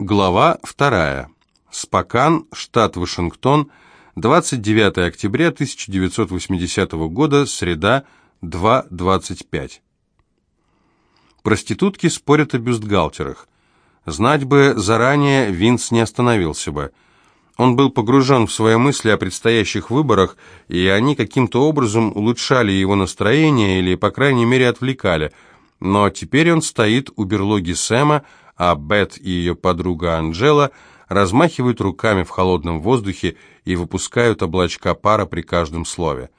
Глава 2. Спокан, штат Вашингтон, 29 октября 1980 года, среда, 2.25. Проститутки спорят о бюстгальтерах. Знать бы заранее, Винс не остановился бы. Он был погружен в свои мысли о предстоящих выборах, и они каким-то образом улучшали его настроение или, по крайней мере, отвлекали. Но теперь он стоит у берлоги Сэма, а Бет и ее подруга Анжела размахивают руками в холодном воздухе и выпускают облачка пара при каждом слове.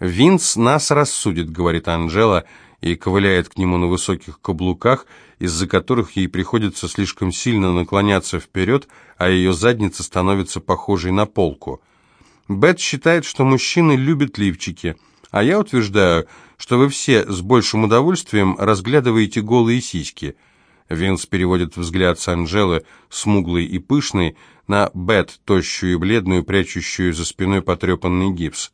«Винс нас рассудит», — говорит Анжела, и ковыляет к нему на высоких каблуках, из-за которых ей приходится слишком сильно наклоняться вперед, а ее задница становится похожей на полку. Бет считает, что мужчины любят лифчики, а я утверждаю, что вы все с большим удовольствием разглядываете голые сиськи. Винс переводит взгляд с Анжелы, смуглой и пышной, на Бет, тощую и бледную, прячущую за спиной потрепанный гипс.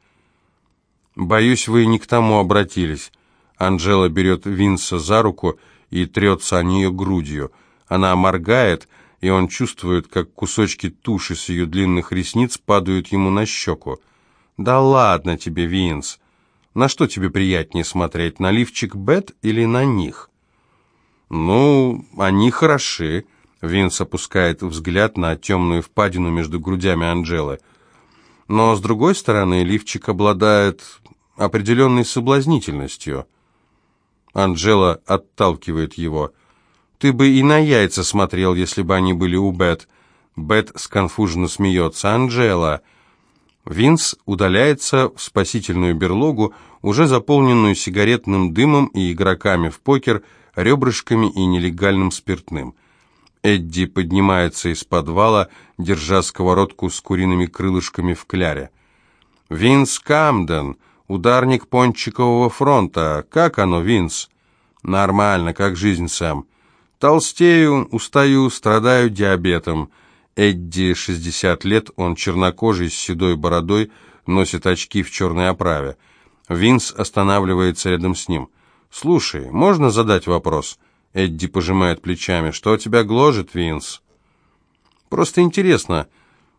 «Боюсь, вы не к тому обратились». Анжела берет Винса за руку и трется о нее грудью. Она моргает, и он чувствует, как кусочки туши с ее длинных ресниц падают ему на щеку. «Да ладно тебе, Винс! На что тебе приятнее смотреть, на лифчик Бет или на них?» «Ну, они хороши», — Винс опускает взгляд на темную впадину между грудями Анжелы. «Но, с другой стороны, лифчик обладает определенной соблазнительностью». Анжела отталкивает его. «Ты бы и на яйца смотрел, если бы они были у Бет». Бет сконфуженно смеется. «Анжела!» Винс удаляется в спасительную берлогу, уже заполненную сигаретным дымом и игроками в покер, ребрышками и нелегальным спиртным. Эдди поднимается из подвала, держа сковородку с куриными крылышками в кляре. «Винс Камден!» Ударник пончикового фронта. Как оно, Винс? Нормально, как жизнь, Сэм. Толстею, устаю, страдаю диабетом. Эдди, 60 лет, он чернокожий с седой бородой, носит очки в черной оправе. Винс останавливается рядом с ним. «Слушай, можно задать вопрос?» Эдди пожимает плечами. «Что тебя гложет, Винс?» «Просто интересно.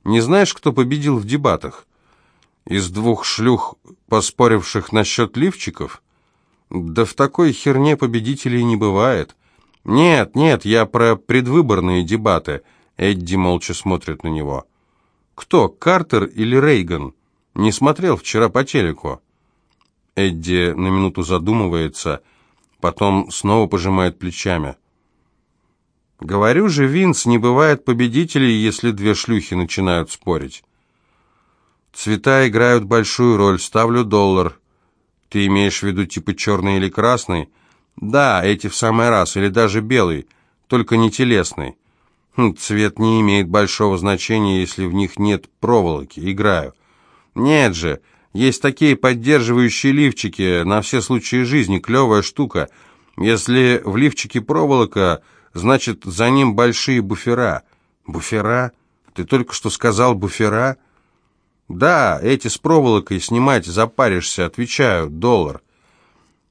Не знаешь, кто победил в дебатах?» Из двух шлюх, поспоривших насчет лифчиков? Да в такой херне победителей не бывает. Нет, нет, я про предвыборные дебаты. Эдди молча смотрит на него. Кто, Картер или Рейган? Не смотрел вчера по телеку. Эдди на минуту задумывается, потом снова пожимает плечами. Говорю же, Винс, не бывает победителей, если две шлюхи начинают спорить. Цвета играют большую роль. Ставлю доллар. Ты имеешь в виду типа черный или красный? Да, эти в самый раз, или даже белый, только не телесный. Хм, цвет не имеет большого значения, если в них нет проволоки. Играю. Нет же, есть такие поддерживающие лифчики на все случаи жизни, клевая штука. Если в лифчике проволока, значит, за ним большие буфера. Буфера? Ты только что сказал буфера? «Да, эти с проволокой снимать запаришься, отвечаю, доллар».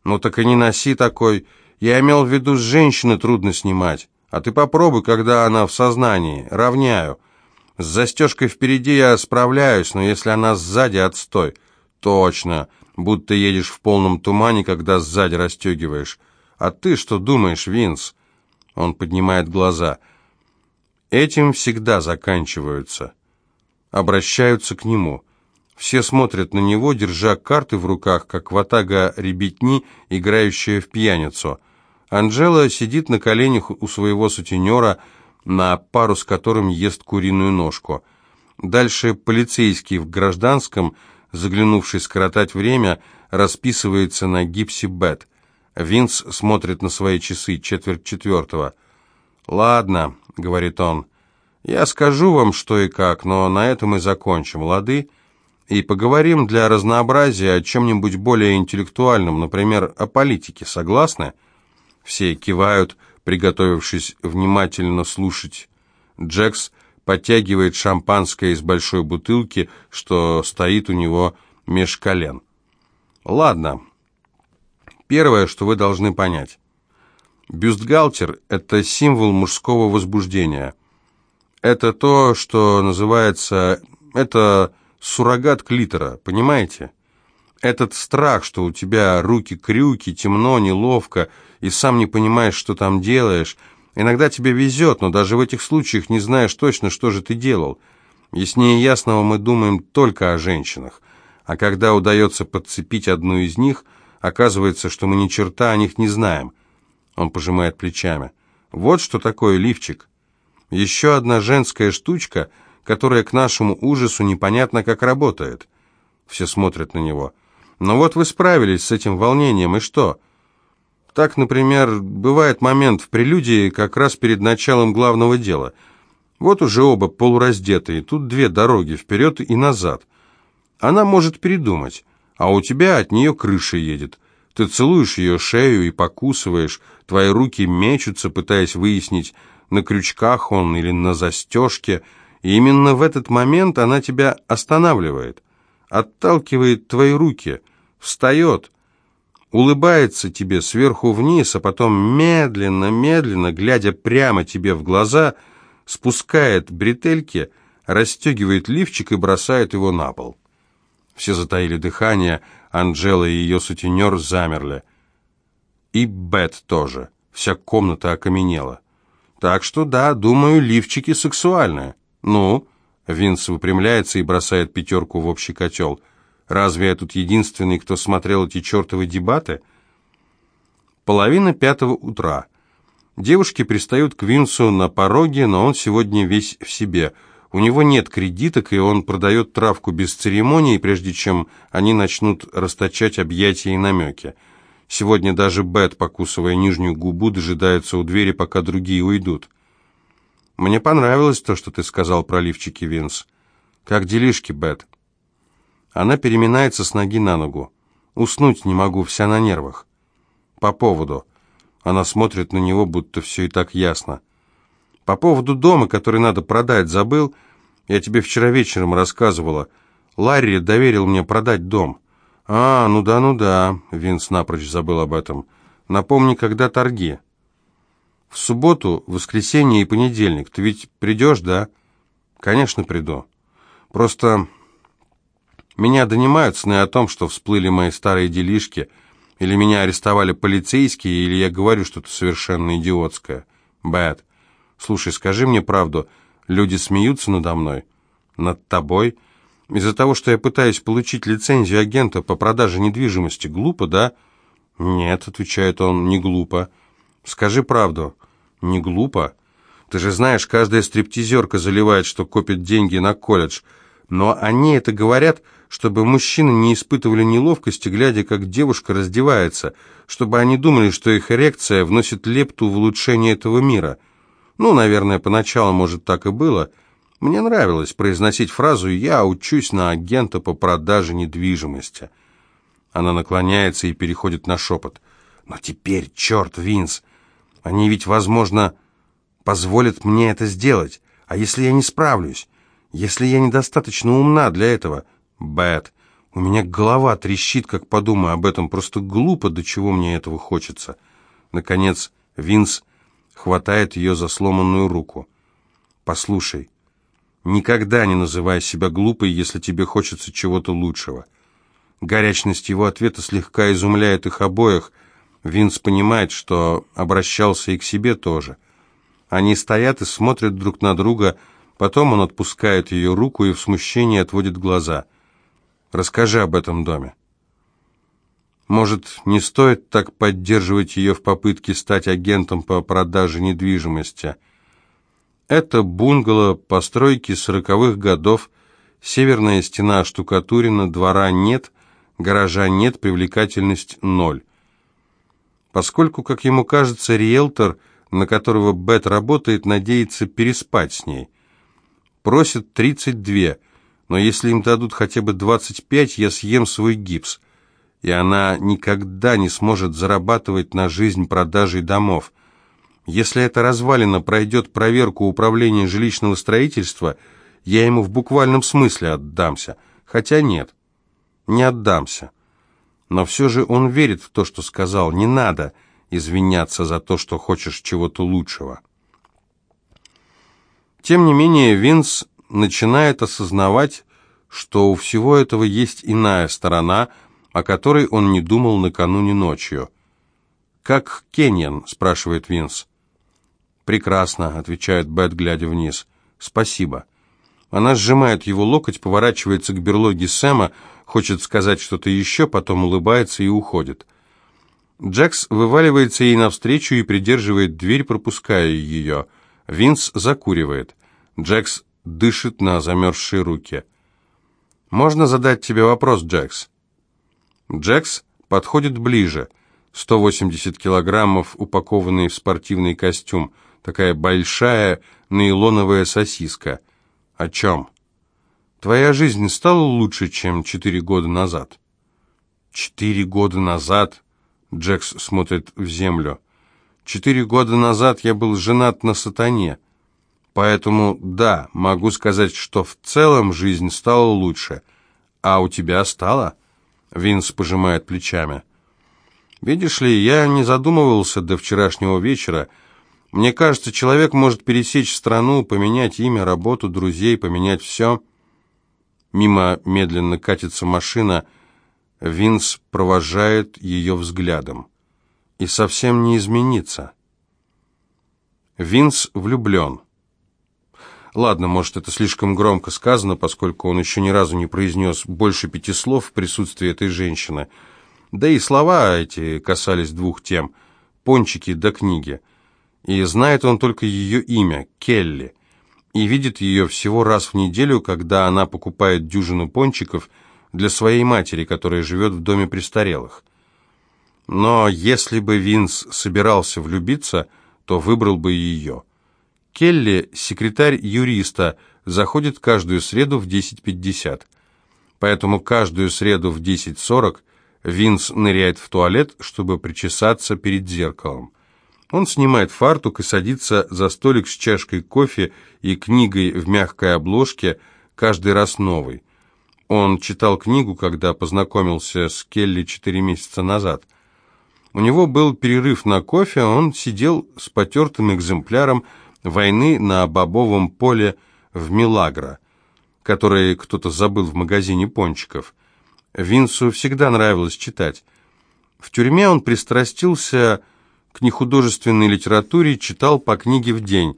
«Ну так и не носи такой. Я имел в виду, с женщины трудно снимать. А ты попробуй, когда она в сознании. Равняю. С застежкой впереди я справляюсь, но если она сзади, отстой». «Точно. Будто едешь в полном тумане, когда сзади расстегиваешь. А ты что думаешь, Винс?» Он поднимает глаза. «Этим всегда заканчиваются» обращаются к нему. Все смотрят на него, держа карты в руках, как ватага ребятни, играющая в пьяницу. Анжела сидит на коленях у своего сутенера, на пару с которым ест куриную ножку. Дальше полицейский в гражданском, заглянувший скоротать время, расписывается на гипсе Бет. Винс смотрит на свои часы, четверть четвертого. «Ладно», — говорит он, я скажу вам, что и как, но на этом и закончим, лады? И поговорим для разнообразия о чем-нибудь более интеллектуальном, например, о политике, согласны?» Все кивают, приготовившись внимательно слушать. Джекс подтягивает шампанское из большой бутылки, что стоит у него меж колен. «Ладно. Первое, что вы должны понять. Бюстгальтер – это символ мужского возбуждения – Это то, что называется... Это суррогат клитора, понимаете? Этот страх, что у тебя руки-крюки, темно, неловко, и сам не понимаешь, что там делаешь. Иногда тебе везет, но даже в этих случаях не знаешь точно, что же ты делал. Яснее ясного мы думаем только о женщинах. А когда удается подцепить одну из них, оказывается, что мы ни черта о них не знаем. Он пожимает плечами. Вот что такое лифчик. Еще одна женская штучка, которая к нашему ужасу непонятно как работает. Все смотрят на него. Но «Ну вот вы справились с этим волнением, и что? Так, например, бывает момент в прелюдии как раз перед началом главного дела. Вот уже оба полураздетые, тут две дороги, вперед и назад. Она может передумать, а у тебя от нее крыша едет. Ты целуешь ее шею и покусываешь, твои руки мечутся, пытаясь выяснить, на крючках он или на застежке, и именно в этот момент она тебя останавливает, отталкивает твои руки, встает, улыбается тебе сверху вниз, а потом медленно, медленно, глядя прямо тебе в глаза, спускает бретельки, расстегивает лифчик и бросает его на пол. Все затаили дыхание, Анжела и ее сутенер замерли. И Бет тоже. Вся комната окаменела. Так что да, думаю, лифчики сексуальные. Ну, Винс выпрямляется и бросает пятерку в общий котел. Разве я тут единственный, кто смотрел эти чертовы дебаты? Половина пятого утра. Девушки пристают к Винсу на пороге, но он сегодня весь в себе. У него нет кредиток, и он продает травку без церемонии, прежде чем они начнут расточать объятия и намеки. Сегодня даже Бет, покусывая нижнюю губу, дожидается у двери, пока другие уйдут. «Мне понравилось то, что ты сказал про лифчики, Винс. Как делишки, Бет?» Она переминается с ноги на ногу. Уснуть не могу, вся на нервах. По поводу. Она смотрит на него, будто все и так ясно. По поводу дома, который надо продать, забыл? Я тебе вчера вечером рассказывала. Ларри доверил мне продать дом. А, ну да, ну да, Винс напрочь забыл об этом. Напомни, когда торги. В субботу, воскресенье и понедельник. Ты ведь придешь, да? Конечно, приду. Просто меня донимают сны о том, что всплыли мои старые делишки, или меня арестовали полицейские, или я говорю что-то совершенно идиотское. Бэт, слушай, скажи мне правду, люди смеются надо мной? Над тобой? Из-за того, что я пытаюсь получить лицензию агента по продаже недвижимости, глупо, да? Нет, отвечает он, не глупо. Скажи правду. Не глупо? Ты же знаешь, каждая стриптизерка заливает, что копит деньги на колледж. Но они это говорят чтобы мужчины не испытывали неловкости, глядя, как девушка раздевается, чтобы они думали, что их эрекция вносит лепту в улучшение этого мира. Ну, наверное, поначалу, может, так и было. Мне нравилось произносить фразу «я учусь на агента по продаже недвижимости». Она наклоняется и переходит на шепот. «Но теперь, черт, Винс, они ведь, возможно, позволят мне это сделать. А если я не справлюсь? Если я недостаточно умна для этого?» Бэт. У меня голова трещит, как подумаю об этом. Просто глупо, до чего мне этого хочется. Наконец, Винс хватает ее за сломанную руку. «Послушай, никогда не называй себя глупой, если тебе хочется чего-то лучшего». Горячность его ответа слегка изумляет их обоих. Винс понимает, что обращался и к себе тоже. Они стоят и смотрят друг на друга, потом он отпускает ее руку и в смущении отводит глаза – Расскажи об этом доме. Может, не стоит так поддерживать ее в попытке стать агентом по продаже недвижимости? Это бунгало постройки сороковых годов, северная стена штукатурена, двора нет, гаража нет, привлекательность ноль. Поскольку, как ему кажется, риэлтор, на которого Бет работает, надеется переспать с ней. Просит 32 но если им дадут хотя бы 25, я съем свой гипс. И она никогда не сможет зарабатывать на жизнь продажей домов. Если эта развалина пройдет проверку управления жилищного строительства, я ему в буквальном смысле отдамся. Хотя нет, не отдамся. Но все же он верит в то, что сказал. Не надо извиняться за то, что хочешь чего-то лучшего. Тем не менее, Винс начинает осознавать, что у всего этого есть иная сторона, о которой он не думал накануне ночью. «Как Кеньян?» – спрашивает Винс. «Прекрасно», – отвечает Бет, глядя вниз. «Спасибо». Она сжимает его локоть, поворачивается к берлоге Сэма, хочет сказать что-то еще, потом улыбается и уходит. Джекс вываливается ей навстречу и придерживает дверь, пропуская ее. Винс закуривает. Джекс дышит на замерзшие руки. «Можно задать тебе вопрос, Джекс?» Джекс подходит ближе. 180 килограммов, упакованный в спортивный костюм. Такая большая нейлоновая сосиска. «О чем?» «Твоя жизнь стала лучше, чем четыре года назад?» «Четыре года назад?» Джекс смотрит в землю. «Четыре года назад я был женат на сатане. Поэтому, да, могу сказать, что в целом жизнь стала лучше. А у тебя стала?» Винс пожимает плечами. «Видишь ли, я не задумывался до вчерашнего вечера. Мне кажется, человек может пересечь страну, поменять имя, работу, друзей, поменять все». Мимо медленно катится машина — Винс провожает ее взглядом. И совсем не изменится. Винс влюблен. Ладно, может, это слишком громко сказано, поскольку он еще ни разу не произнес больше пяти слов в присутствии этой женщины. Да и слова эти касались двух тем – пончики да книги. И знает он только ее имя – Келли. И видит ее всего раз в неделю, когда она покупает дюжину пончиков – для своей матери, которая живет в доме престарелых. Но если бы Винс собирался влюбиться, то выбрал бы ее. Келли, секретарь юриста, заходит каждую среду в 10.50. Поэтому каждую среду в 10.40 Винс ныряет в туалет, чтобы причесаться перед зеркалом. Он снимает фартук и садится за столик с чашкой кофе и книгой в мягкой обложке, каждый раз новый. Он читал книгу, когда познакомился с Келли четыре месяца назад. У него был перерыв на кофе, он сидел с потертым экземпляром «Войны на бобовом поле» в Милагро, который кто-то забыл в магазине пончиков. Винсу всегда нравилось читать. В тюрьме он пристрастился к нехудожественной литературе, читал по книге в день.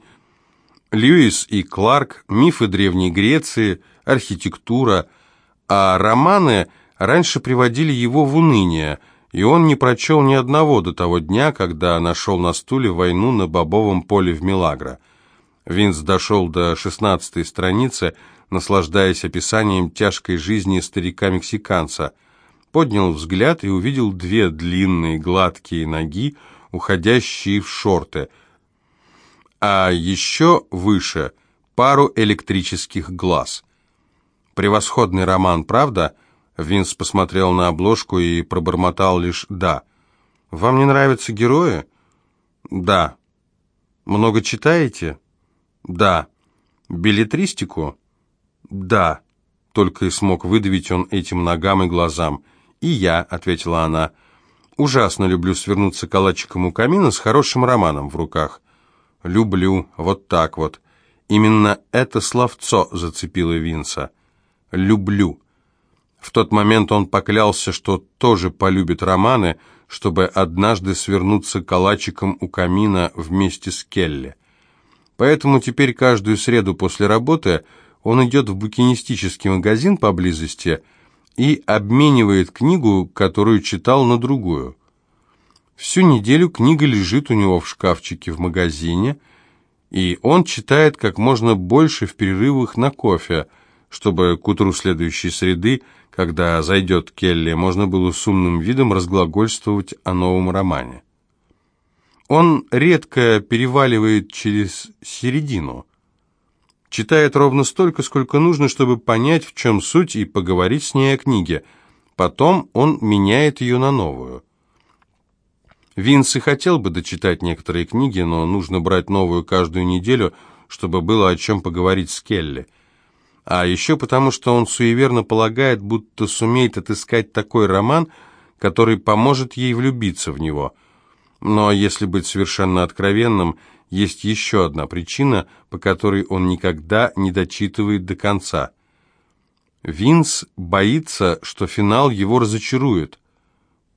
Льюис и Кларк, мифы Древней Греции, архитектура – а романы раньше приводили его в уныние, и он не прочел ни одного до того дня, когда нашел на стуле войну на бобовом поле в Милагро. Винс дошел до шестнадцатой страницы, наслаждаясь описанием тяжкой жизни старика-мексиканца. Поднял взгляд и увидел две длинные гладкие ноги, уходящие в шорты, а еще выше пару электрических глаз — Превосходный роман, правда? Винс посмотрел на обложку и пробормотал лишь «да». «Вам не нравятся герои?» «Да». «Много читаете?» «Да». «Билетристику?» «Да». Только и смог выдавить он этим ногам и глазам. «И я», — ответила она, — «ужасно люблю свернуться калачиком у камина с хорошим романом в руках». «Люблю, вот так вот». Именно это словцо зацепило Винса люблю. В тот момент он поклялся, что тоже полюбит романы, чтобы однажды свернуться калачиком у камина вместе с Келли. Поэтому теперь каждую среду после работы он идет в букинистический магазин поблизости и обменивает книгу, которую читал, на другую. Всю неделю книга лежит у него в шкафчике в магазине, и он читает как можно больше в перерывах на кофе – чтобы к утру следующей среды, когда зайдет Келли, можно было с умным видом разглагольствовать о новом романе. Он редко переваливает через середину. Читает ровно столько, сколько нужно, чтобы понять, в чем суть, и поговорить с ней о книге. Потом он меняет ее на новую. Винс и хотел бы дочитать некоторые книги, но нужно брать новую каждую неделю, чтобы было о чем поговорить с Келли а еще потому, что он суеверно полагает, будто сумеет отыскать такой роман, который поможет ей влюбиться в него. Но если быть совершенно откровенным, есть еще одна причина, по которой он никогда не дочитывает до конца. Винс боится, что финал его разочарует.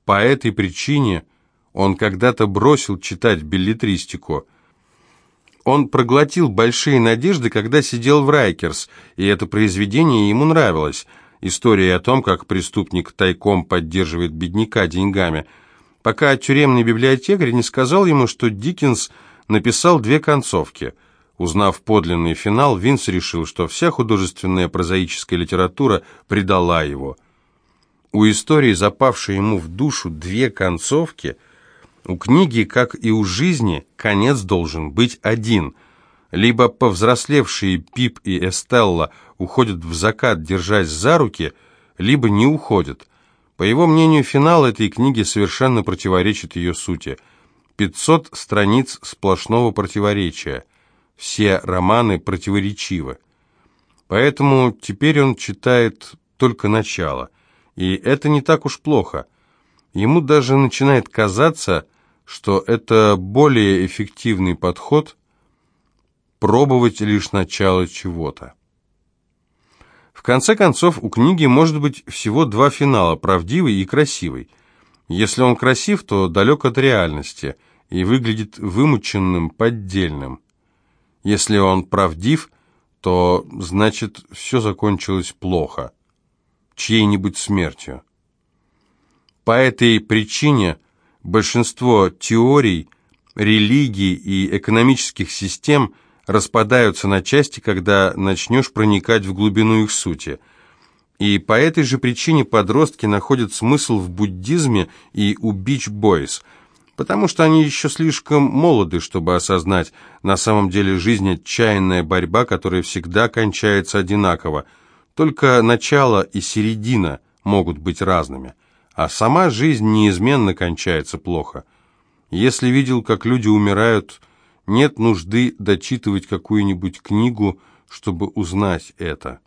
По этой причине он когда-то бросил читать билетристику. Он проглотил большие надежды, когда сидел в Райкерс, и это произведение ему нравилось. История о том, как преступник тайком поддерживает бедняка деньгами, пока тюремный библиотекарь не сказал ему, что Диккенс написал две концовки – Узнав подлинный финал, Винс решил, что вся художественная прозаическая литература предала его. У истории, запавшей ему в душу две концовки, у книги, как и у жизни, конец должен быть один. Либо повзрослевшие Пип и Эстелла уходят в закат, держась за руки, либо не уходят. По его мнению, финал этой книги совершенно противоречит ее сути. 500 страниц сплошного противоречия – все романы противоречивы. Поэтому теперь он читает только начало, и это не так уж плохо. Ему даже начинает казаться, что это более эффективный подход пробовать лишь начало чего-то. В конце концов, у книги может быть всего два финала, правдивый и красивый. Если он красив, то далек от реальности и выглядит вымученным, поддельным. Если он правдив, то значит все закончилось плохо, чьей-нибудь смертью. По этой причине большинство теорий, религий и экономических систем распадаются на части, когда начнешь проникать в глубину их сути. И по этой же причине подростки находят смысл в буддизме и у Boys – потому что они еще слишком молоды, чтобы осознать, на самом деле жизнь – отчаянная борьба, которая всегда кончается одинаково. Только начало и середина могут быть разными, а сама жизнь неизменно кончается плохо. Если видел, как люди умирают, нет нужды дочитывать какую-нибудь книгу, чтобы узнать это.